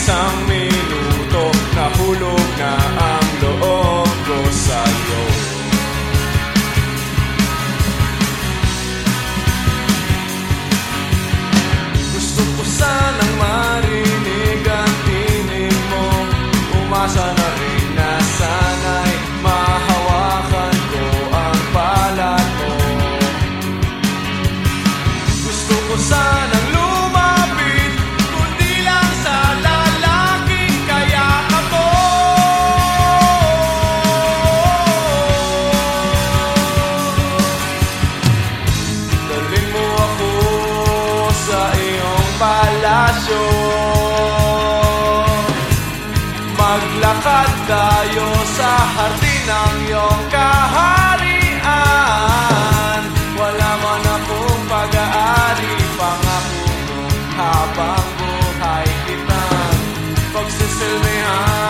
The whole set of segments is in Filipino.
some mean tayo sa hardin ng iyong kaharian. Wala man akong pag-aari Pangako ko habang buhay kitang Pagsisilmihan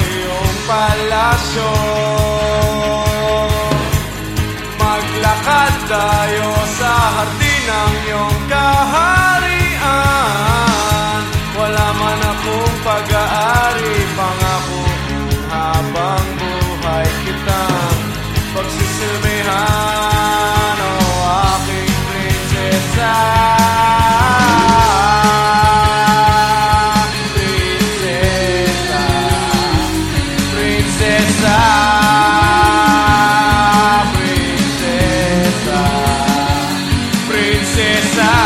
y un palacio. princesa.